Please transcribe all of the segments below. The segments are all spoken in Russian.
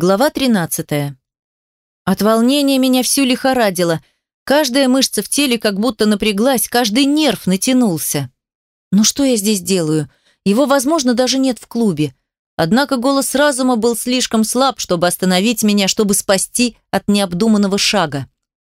Глава 13. От волнения меня всю лихорадило. Каждая мышца в теле как будто напряглась, каждый нерв натянулся. Ну что я здесь делаю? Его, возможно, даже нет в клубе. Однако голос разума был слишком слаб, чтобы остановить меня, чтобы спасти от необдуманного шага.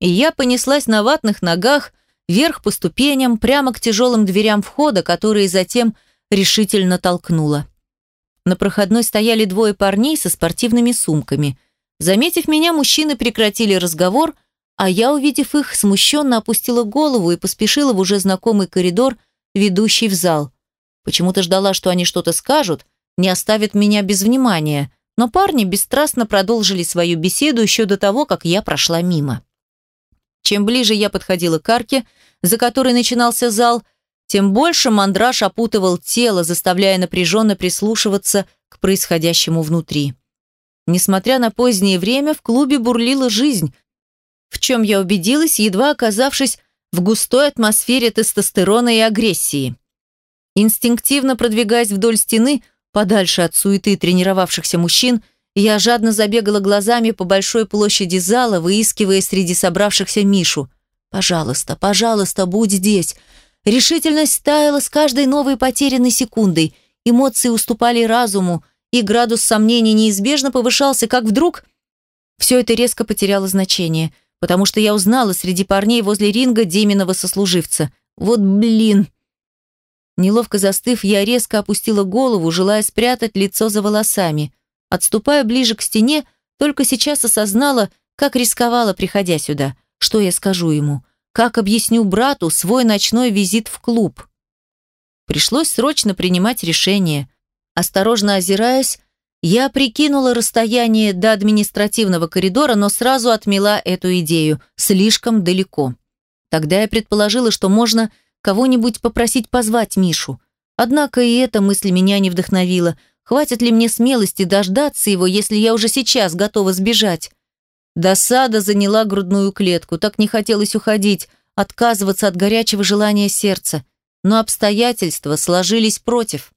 И я понеслась на ватных ногах, вверх по ступеням, прямо к тяжелым дверям входа, которые затем решительно толкнула. На проходной стояли двое парней со спортивными сумками. Заметив меня, мужчины прекратили разговор, а я, увидев их, смущенно опустила голову и поспешила в уже знакомый коридор, ведущий в зал. Почему-то ждала, что они что-то скажут, не оставят меня без внимания, но парни бесстрастно продолжили свою беседу еще до того, как я прошла мимо. Чем ближе я подходила к арке, за которой начинался зал, тем больше мандраж опутывал тело, заставляя напряженно прислушиваться к происходящему внутри. Несмотря на позднее время, в клубе бурлила жизнь, в чем я убедилась, едва оказавшись в густой атмосфере тестостерона и агрессии. Инстинктивно продвигаясь вдоль стены, подальше от суеты тренировавшихся мужчин, я жадно забегала глазами по большой площади зала, выискивая среди собравшихся Мишу. «Пожалуйста, пожалуйста, будь здесь. Решительность таяла с каждой новой потерянной секундой, эмоции уступали разуму, и градус сомнений неизбежно повышался, как вдруг... Все это резко потеряло значение, потому что я узнала среди парней возле ринга Деминого сослуживца. Вот блин! Неловко застыв, я резко опустила голову, желая спрятать лицо за волосами. Отступая ближе к стене, только сейчас осознала, как рисковала, приходя сюда. Что я скажу ему? Как объясню брату свой ночной визит в клуб? Пришлось срочно принимать решение. Осторожно озираясь, я прикинула расстояние до административного коридора, но сразу отмела эту идею. Слишком далеко. Тогда я предположила, что можно кого-нибудь попросить позвать Мишу. Однако и эта мысль меня не вдохновила. Хватит ли мне смелости дождаться его, если я уже сейчас готова сбежать? Досада заняла грудную клетку, так не хотелось уходить, отказываться от горячего желания сердца. Но обстоятельства сложились против.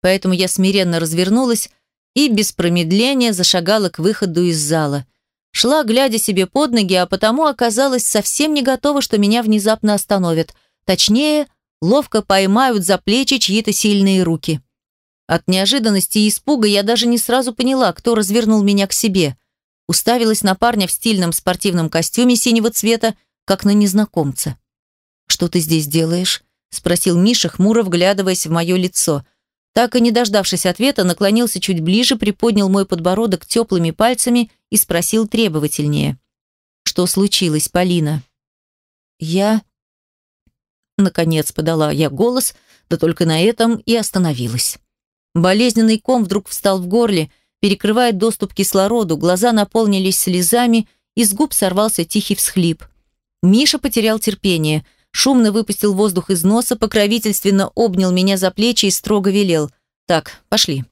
Поэтому я смиренно развернулась и без промедления зашагала к выходу из зала. Шла, глядя себе под ноги, а потому оказалась совсем не готова, что меня внезапно остановят. Точнее, ловко поймают за плечи чьи-то сильные руки. От неожиданности и испуга я даже не сразу поняла, кто развернул меня к себе – уставилась на парня в стильном спортивном костюме синего цвета, как на незнакомца. «Что ты здесь делаешь?» – спросил Миша, хмуро вглядываясь в мое лицо. Так и не дождавшись ответа, наклонился чуть ближе, приподнял мой подбородок теплыми пальцами и спросил требовательнее. «Что случилось, Полина?» «Я...» Наконец подала я голос, да только на этом и остановилась. Болезненный ком вдруг встал в горле – перекрывает доступ к кислороду, глаза наполнились слезами, из губ сорвался тихий всхлип. Миша потерял терпение, шумно выпустил воздух из носа, покровительственно обнял меня за плечи и строго велел. «Так, пошли».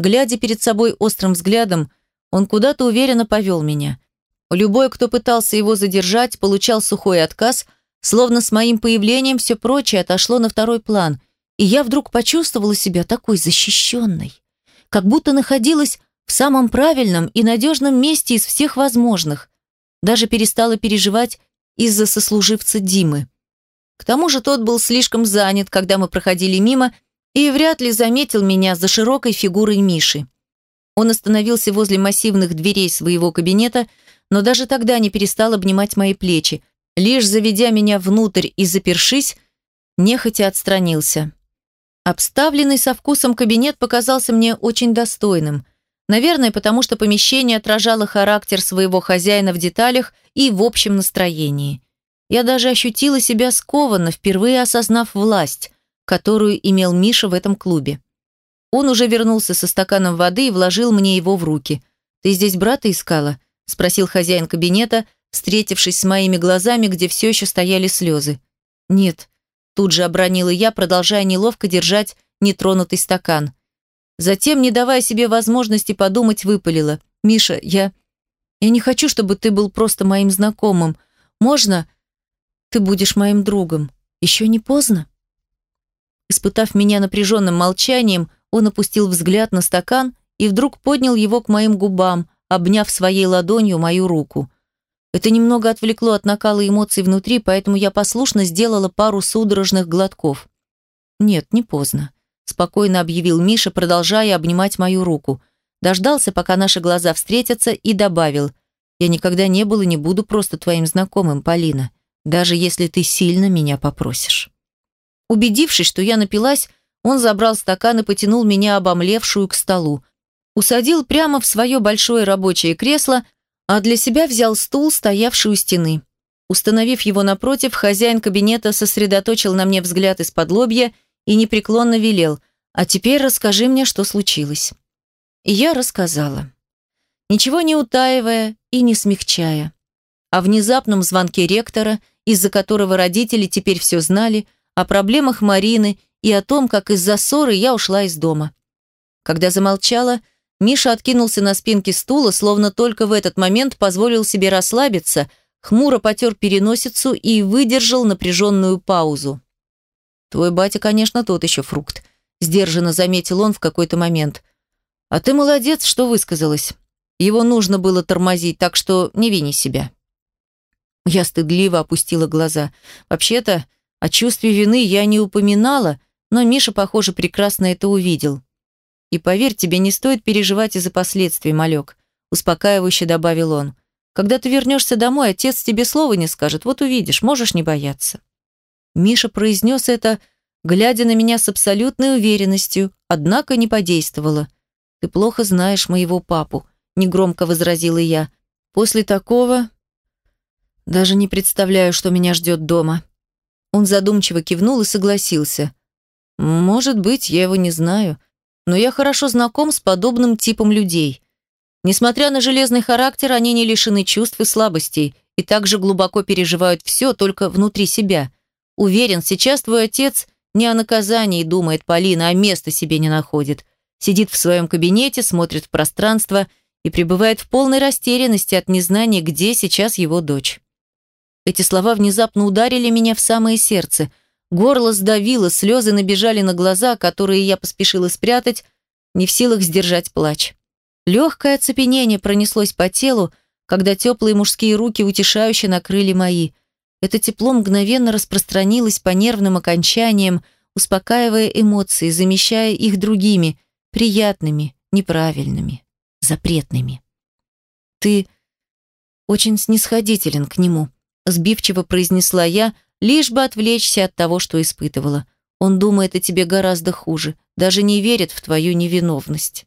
Глядя перед собой острым взглядом, он куда-то уверенно повел меня. Любой, кто пытался его задержать, получал сухой отказ, словно с моим появлением все прочее отошло на второй план, и я вдруг почувствовала себя такой защищенной как будто находилась в самом правильном и надежном месте из всех возможных. Даже перестала переживать из-за сослуживца Димы. К тому же тот был слишком занят, когда мы проходили мимо, и вряд ли заметил меня за широкой фигурой Миши. Он остановился возле массивных дверей своего кабинета, но даже тогда не перестал обнимать мои плечи, лишь заведя меня внутрь и запершись, нехотя отстранился. Обставленный со вкусом кабинет показался мне очень достойным. Наверное, потому что помещение отражало характер своего хозяина в деталях и в общем настроении. Я даже ощутила себя скованно, впервые осознав власть, которую имел Миша в этом клубе. Он уже вернулся со стаканом воды и вложил мне его в руки. «Ты здесь брата искала?» – спросил хозяин кабинета, встретившись с моими глазами, где все еще стояли слезы. «Нет, Тут же обронила я, продолжая неловко держать нетронутый стакан. Затем, не давая себе возможности подумать, выпалила. «Миша, я... Я не хочу, чтобы ты был просто моим знакомым. Можно ты будешь моим другом? Еще не поздно?» Испытав меня напряженным молчанием, он опустил взгляд на стакан и вдруг поднял его к моим губам, обняв своей ладонью мою руку. Это немного отвлекло от накала эмоций внутри, поэтому я послушно сделала пару судорожных глотков. «Нет, не поздно», – спокойно объявил Миша, продолжая обнимать мою руку. Дождался, пока наши глаза встретятся, и добавил. «Я никогда не был и не буду просто твоим знакомым, Полина, даже если ты сильно меня попросишь». Убедившись, что я напилась, он забрал стакан и потянул меня обомлевшую к столу. Усадил прямо в свое большое рабочее кресло, а для себя взял стул, стоявший у стены. Установив его напротив, хозяин кабинета сосредоточил на мне взгляд из-под лобья и непреклонно велел «А теперь расскажи мне, что случилось». И я рассказала. Ничего не утаивая и не смягчая. О внезапном звонке ректора, из-за которого родители теперь все знали, о проблемах Марины и о том, как из-за ссоры я ушла из дома. Когда замолчала, Миша откинулся на спинке стула, словно только в этот момент позволил себе расслабиться, хмуро потер переносицу и выдержал напряженную паузу. «Твой батя, конечно, тот еще фрукт», – сдержанно заметил он в какой-то момент. «А ты молодец, что высказалась. Его нужно было тормозить, так что не вини себя». Я стыдливо опустила глаза. Вообще-то, о чувстве вины я не упоминала, но Миша, похоже, прекрасно это увидел. И поверь, тебе не стоит переживать из-за последствий, малек, успокаивающе добавил он. Когда ты вернешься домой, отец тебе слова не скажет, вот увидишь, можешь не бояться. Миша произнес это, глядя на меня с абсолютной уверенностью, однако не подействовало. Ты плохо знаешь моего папу, негромко возразила я. После такого даже не представляю, что меня ждет дома. Он задумчиво кивнул и согласился. Может быть, я его не знаю но я хорошо знаком с подобным типом людей. Несмотря на железный характер, они не лишены чувств и слабостей и также глубоко переживают все только внутри себя. Уверен, сейчас твой отец не о наказании думает Полина, а места себе не находит. Сидит в своем кабинете, смотрит в пространство и пребывает в полной растерянности от незнания, где сейчас его дочь. Эти слова внезапно ударили меня в самое сердце – Горло сдавило, слезы набежали на глаза, которые я поспешила спрятать, не в силах сдержать плач. Легкое оцепенение пронеслось по телу, когда теплые мужские руки утешающе накрыли мои. Это тепло мгновенно распространилось по нервным окончаниям, успокаивая эмоции, замещая их другими, приятными, неправильными, запретными. «Ты очень снисходителен к нему», – сбивчиво произнесла я, – лишь бы отвлечься от того, что испытывала. Он думает о тебе гораздо хуже, даже не верит в твою невиновность.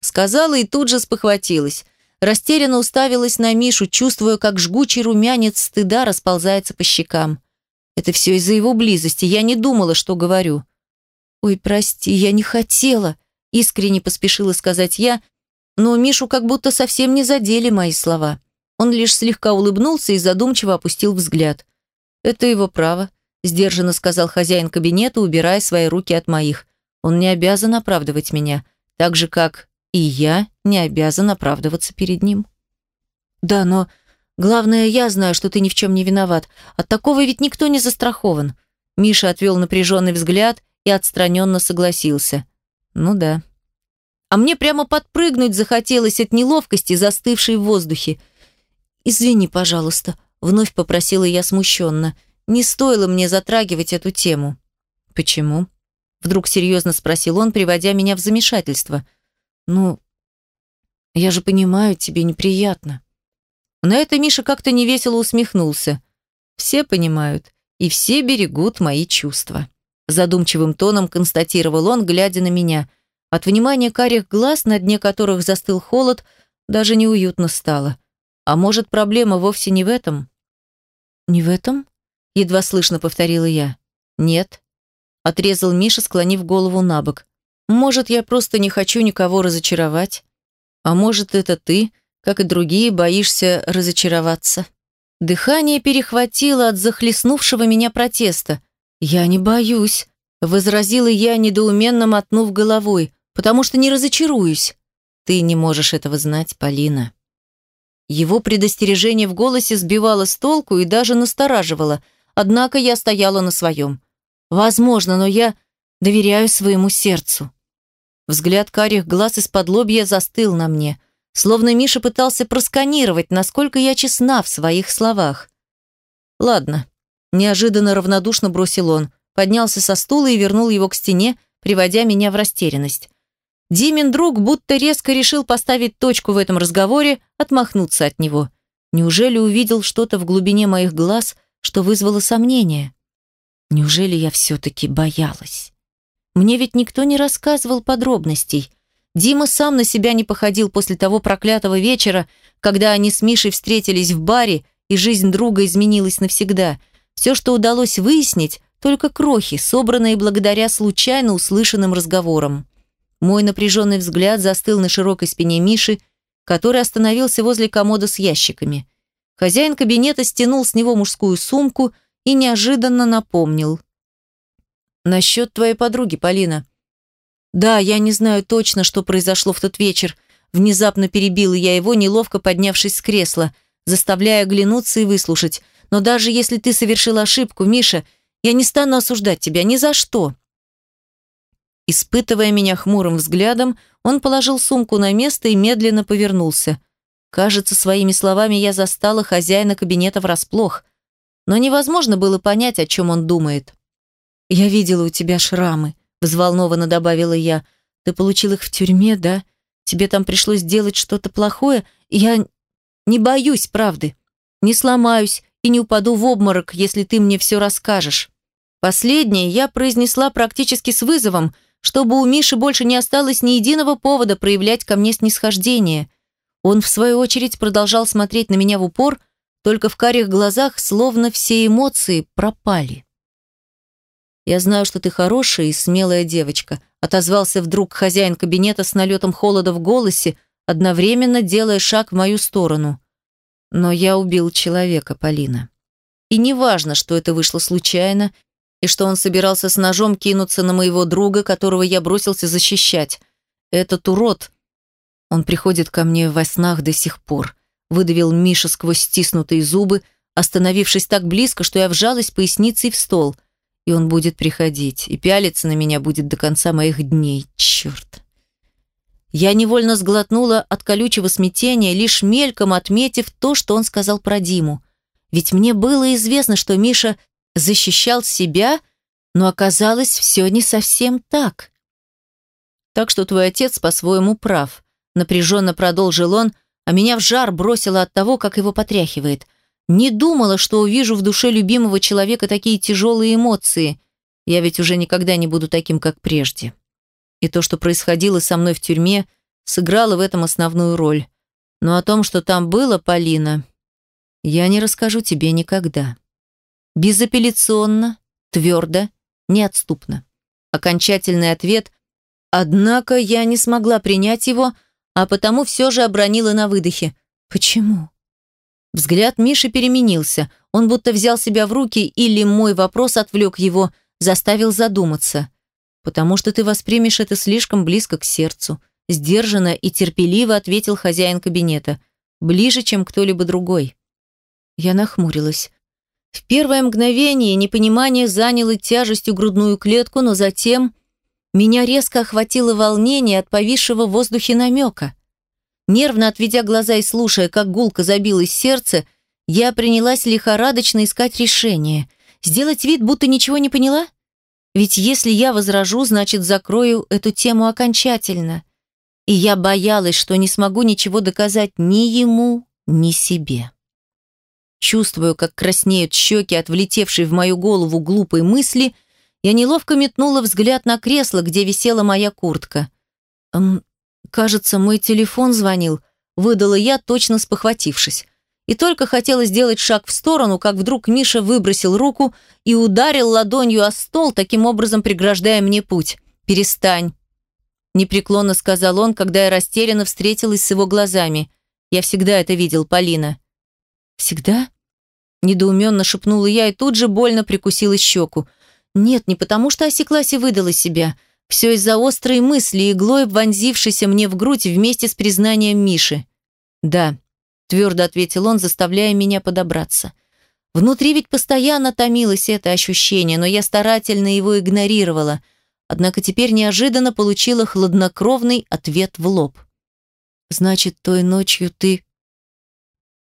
Сказала и тут же спохватилась. Растерянно уставилась на Мишу, чувствуя, как жгучий румянец стыда расползается по щекам. Это все из-за его близости, я не думала, что говорю. «Ой, прости, я не хотела», — искренне поспешила сказать я, но Мишу как будто совсем не задели мои слова. Он лишь слегка улыбнулся и задумчиво опустил взгляд. «Это его право», – сдержанно сказал хозяин кабинета, убирая свои руки от моих. «Он не обязан оправдывать меня, так же, как и я не обязан оправдываться перед ним». «Да, но главное, я знаю, что ты ни в чем не виноват. От такого ведь никто не застрахован». Миша отвел напряженный взгляд и отстраненно согласился. «Ну да». А мне прямо подпрыгнуть захотелось от неловкости, застывшей в воздухе. «Извини, пожалуйста», Вновь попросила я смущенно. Не стоило мне затрагивать эту тему. «Почему?» Вдруг серьезно спросил он, приводя меня в замешательство. «Ну, я же понимаю, тебе неприятно». На это Миша как-то невесело усмехнулся. «Все понимают, и все берегут мои чувства». Задумчивым тоном констатировал он, глядя на меня. От внимания карих глаз, на дне которых застыл холод, даже неуютно стало. А может, проблема вовсе не в этом? «Не в этом?» – едва слышно повторила я. «Нет», – отрезал Миша, склонив голову на бок. «Может, я просто не хочу никого разочаровать? А может, это ты, как и другие, боишься разочароваться?» Дыхание перехватило от захлестнувшего меня протеста. «Я не боюсь», – возразила я, недоуменно мотнув головой, «потому что не разочаруюсь». «Ты не можешь этого знать, Полина». Его предостережение в голосе сбивало с толку и даже настораживало, однако я стояла на своем. Возможно, но я доверяю своему сердцу. Взгляд карих глаз из-под лобья застыл на мне. словно Миша пытался просканировать, насколько я честна в своих словах. «Ладно», – неожиданно равнодушно бросил он, поднялся со стула и вернул его к стене, приводя меня в растерянность. Димин друг будто резко решил поставить точку в этом разговоре, отмахнуться от него. Неужели увидел что-то в глубине моих глаз, что вызвало сомнение? Неужели я все-таки боялась? Мне ведь никто не рассказывал подробностей. Дима сам на себя не походил после того проклятого вечера, когда они с Мишей встретились в баре, и жизнь друга изменилась навсегда. Все, что удалось выяснить, только крохи, собранные благодаря случайно услышанным разговорам. Мой напряженный взгляд застыл на широкой спине Миши, который остановился возле комода с ящиками. Хозяин кабинета стянул с него мужскую сумку и неожиданно напомнил. «Насчет твоей подруги, Полина». «Да, я не знаю точно, что произошло в тот вечер», Внезапно перебила я его, неловко поднявшись с кресла, заставляя оглянуться и выслушать. «Но даже если ты совершил ошибку, Миша, я не стану осуждать тебя ни за что. Испытывая меня хмурым взглядом, он положил сумку на место и медленно повернулся. Кажется, своими словами я застала хозяина кабинета врасплох. Но невозможно было понять, о чем он думает. «Я видела у тебя шрамы», — взволнованно добавила я. «Ты получил их в тюрьме, да? Тебе там пришлось делать что-то плохое? Я не боюсь, правды. Не сломаюсь и не упаду в обморок, если ты мне все расскажешь». Последнее я произнесла практически с вызовом — чтобы у Миши больше не осталось ни единого повода проявлять ко мне снисхождение. Он, в свою очередь, продолжал смотреть на меня в упор, только в карих глазах словно все эмоции пропали. «Я знаю, что ты хорошая и смелая девочка», отозвался вдруг хозяин кабинета с налетом холода в голосе, одновременно делая шаг в мою сторону. «Но я убил человека, Полина. И неважно, что это вышло случайно и что он собирался с ножом кинуться на моего друга, которого я бросился защищать. Этот урод, он приходит ко мне во снах до сих пор, выдавил Миша сквозь стиснутые зубы, остановившись так близко, что я вжалась поясницей в стол. И он будет приходить, и пялиться на меня будет до конца моих дней, черт. Я невольно сглотнула от колючего смятения, лишь мельком отметив то, что он сказал про Диму. Ведь мне было известно, что Миша защищал себя, но оказалось все не совсем так. Так что твой отец по-своему прав, напряженно продолжил он, а меня в жар бросило от того, как его потряхивает. Не думала, что увижу в душе любимого человека такие тяжелые эмоции. Я ведь уже никогда не буду таким, как прежде. И то, что происходило со мной в тюрьме, сыграло в этом основную роль. Но о том, что там было, Полина, я не расскажу тебе никогда. Безапелляционно, твердо, неотступно. Окончательный ответ, однако я не смогла принять его, а потому все же обронила на выдохе. «Почему?» Взгляд Миши переменился. Он будто взял себя в руки или мой вопрос отвлек его, заставил задуматься. «Потому что ты воспримешь это слишком близко к сердцу», сдержанно и терпеливо ответил хозяин кабинета. «Ближе, чем кто-либо другой». Я нахмурилась. В первое мгновение непонимание заняло тяжестью грудную клетку, но затем меня резко охватило волнение от повисшего в воздухе намека. Нервно отведя глаза и слушая, как гулко забилось сердце, я принялась лихорадочно искать решение. Сделать вид, будто ничего не поняла? Ведь если я возражу, значит, закрою эту тему окончательно. И я боялась, что не смогу ничего доказать ни ему, ни себе. Чувствую, как краснеют щеки от влетевшей в мою голову глупой мысли, я неловко метнула взгляд на кресло, где висела моя куртка. «Эм, кажется, мой телефон звонил», — выдала я, точно спохватившись. И только хотела сделать шаг в сторону, как вдруг Миша выбросил руку и ударил ладонью о стол, таким образом преграждая мне путь. «Перестань», — непреклонно сказал он, когда я растерянно встретилась с его глазами. «Я всегда это видел, Полина». «Всегда?» Недоуменно шепнула я и тут же больно прикусила щеку. Нет, не потому что осеклась и выдала себя. Все из-за острой мысли, иглой вонзившейся мне в грудь вместе с признанием Миши. «Да», — твердо ответил он, заставляя меня подобраться. Внутри ведь постоянно томилось это ощущение, но я старательно его игнорировала. Однако теперь неожиданно получила хладнокровный ответ в лоб. Значит, той ночью ты...»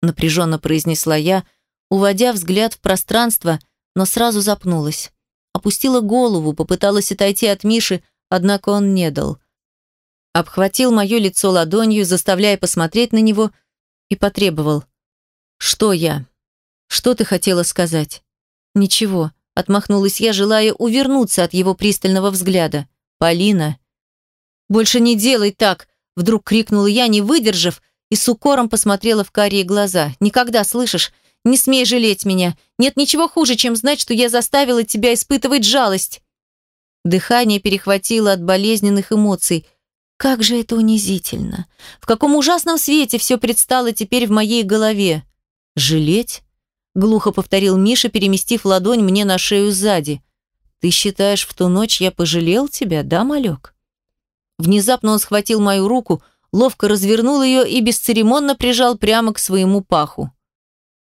Напряженно произнесла я, уводя взгляд в пространство, но сразу запнулась. Опустила голову, попыталась отойти от Миши, однако он не дал. Обхватил мое лицо ладонью, заставляя посмотреть на него, и потребовал. «Что я? Что ты хотела сказать?» «Ничего», — отмахнулась я, желая увернуться от его пристального взгляда. «Полина!» «Больше не делай так!» — вдруг крикнула я, не выдержав, и с укором посмотрела в карие глаза. «Никогда, слышишь? Не смей жалеть меня. Нет ничего хуже, чем знать, что я заставила тебя испытывать жалость». Дыхание перехватило от болезненных эмоций. Как же это унизительно. В каком ужасном свете все предстало теперь в моей голове. «Жалеть?» — глухо повторил Миша, переместив ладонь мне на шею сзади. «Ты считаешь, в ту ночь я пожалел тебя, да, малек?» Внезапно он схватил мою руку, ловко развернул ее и бесцеремонно прижал прямо к своему паху.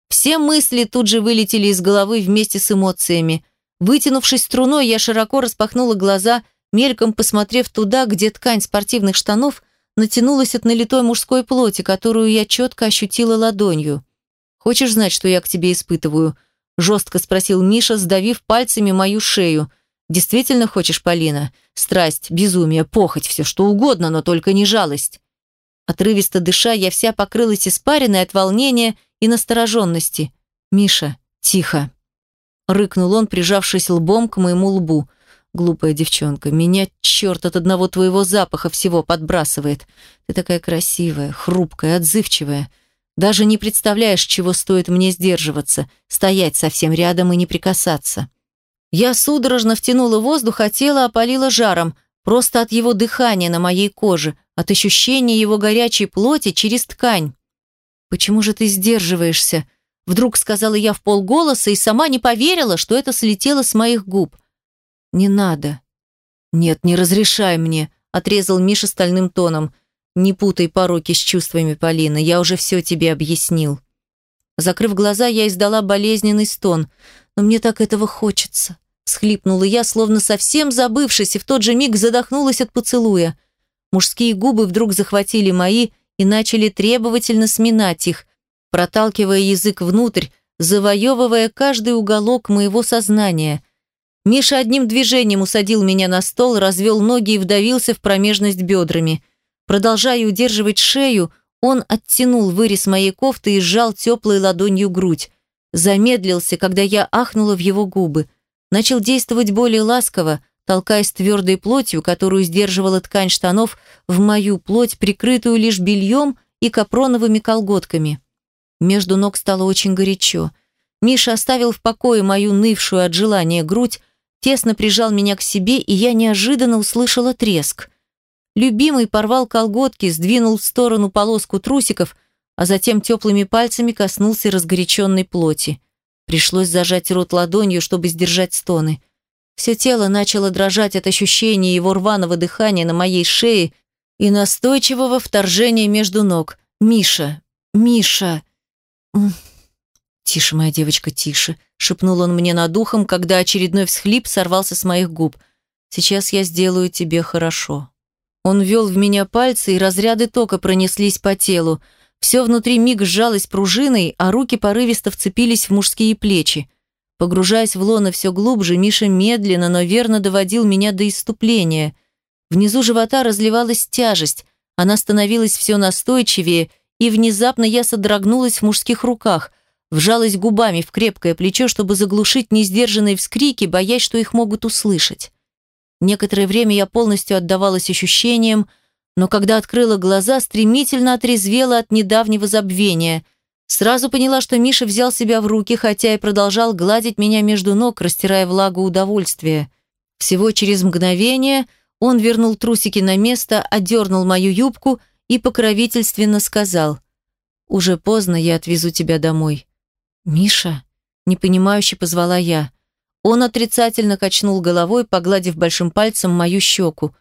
Все мысли тут же вылетели из головы вместе с эмоциями. Вытянувшись струной, я широко распахнула глаза, мельком посмотрев туда, где ткань спортивных штанов натянулась от налитой мужской плоти, которую я четко ощутила ладонью. «Хочешь знать, что я к тебе испытываю?» – жестко спросил Миша, сдавив пальцами мою шею. «Действительно хочешь, Полина? Страсть, безумие, похоть, все что угодно, но только не жалость. Отрывисто дыша, я вся покрылась испариной от волнения и настороженности. «Миша, тихо!» Рыкнул он, прижавшись лбом к моему лбу. «Глупая девчонка, меня черт от одного твоего запаха всего подбрасывает. Ты такая красивая, хрупкая, отзывчивая. Даже не представляешь, чего стоит мне сдерживаться, стоять совсем рядом и не прикасаться». Я судорожно втянула воздух, а тело опалило жаром, просто от его дыхания на моей коже, от ощущения его горячей плоти через ткань. «Почему же ты сдерживаешься?» Вдруг сказала я в полголоса и сама не поверила, что это слетело с моих губ. «Не надо». «Нет, не разрешай мне», — отрезал Миша стальным тоном. «Не путай пороки с чувствами, Полина, я уже все тебе объяснил». Закрыв глаза, я издала болезненный стон. «Но мне так этого хочется», — схлипнула я, словно совсем забывшись, и в тот же миг задохнулась от поцелуя. Мужские губы вдруг захватили мои и начали требовательно сминать их, проталкивая язык внутрь, завоевывая каждый уголок моего сознания. Миша одним движением усадил меня на стол, развел ноги и вдавился в промежность бедрами. Продолжая удерживать шею, он оттянул вырез моей кофты и сжал теплой ладонью грудь. Замедлился, когда я ахнула в его губы. Начал действовать более ласково, толкаясь твердой плотью, которую сдерживала ткань штанов, в мою плоть, прикрытую лишь бельем и капроновыми колготками. Между ног стало очень горячо. Миша оставил в покое мою нывшую от желания грудь, тесно прижал меня к себе, и я неожиданно услышала треск. Любимый порвал колготки, сдвинул в сторону полоску трусиков, а затем теплыми пальцами коснулся разгоряченной плоти. Пришлось зажать рот ладонью, чтобы сдержать стоны. Все тело начало дрожать от ощущения его рваного дыхания на моей шее и настойчивого вторжения между ног. «Миша! Миша!» «Тише, моя девочка, тише!» — шепнул он мне над ухом, когда очередной всхлип сорвался с моих губ. «Сейчас я сделаю тебе хорошо». Он ввел в меня пальцы, и разряды тока пронеслись по телу. Все внутри миг сжалось пружиной, а руки порывисто вцепились в мужские плечи. Погружаясь в лоно все глубже, Миша медленно, но верно доводил меня до иступления. Внизу живота разливалась тяжесть, она становилась все настойчивее, и внезапно я содрогнулась в мужских руках, вжалась губами в крепкое плечо, чтобы заглушить несдержанные вскрики, боясь, что их могут услышать. Некоторое время я полностью отдавалась ощущениям, но когда открыла глаза, стремительно отрезвела от недавнего забвения – Сразу поняла, что Миша взял себя в руки, хотя и продолжал гладить меня между ног, растирая влагу удовольствия. Всего через мгновение он вернул трусики на место, одернул мою юбку и покровительственно сказал «Уже поздно, я отвезу тебя домой». «Миша?» – непонимающе позвала я. Он отрицательно качнул головой, погладив большим пальцем мою щеку.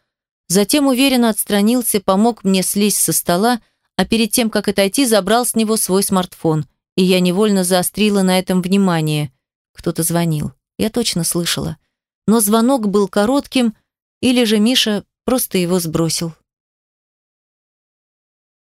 Затем уверенно отстранился, помог мне слезть со стола а перед тем, как отойти, забрал с него свой смартфон, и я невольно заострила на этом внимание. Кто-то звонил. Я точно слышала. Но звонок был коротким, или же Миша просто его сбросил.